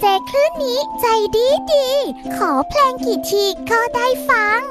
เจคลื่นนี้ใจดีดี ขอเพลงกี่ทีก็ได้ฟัง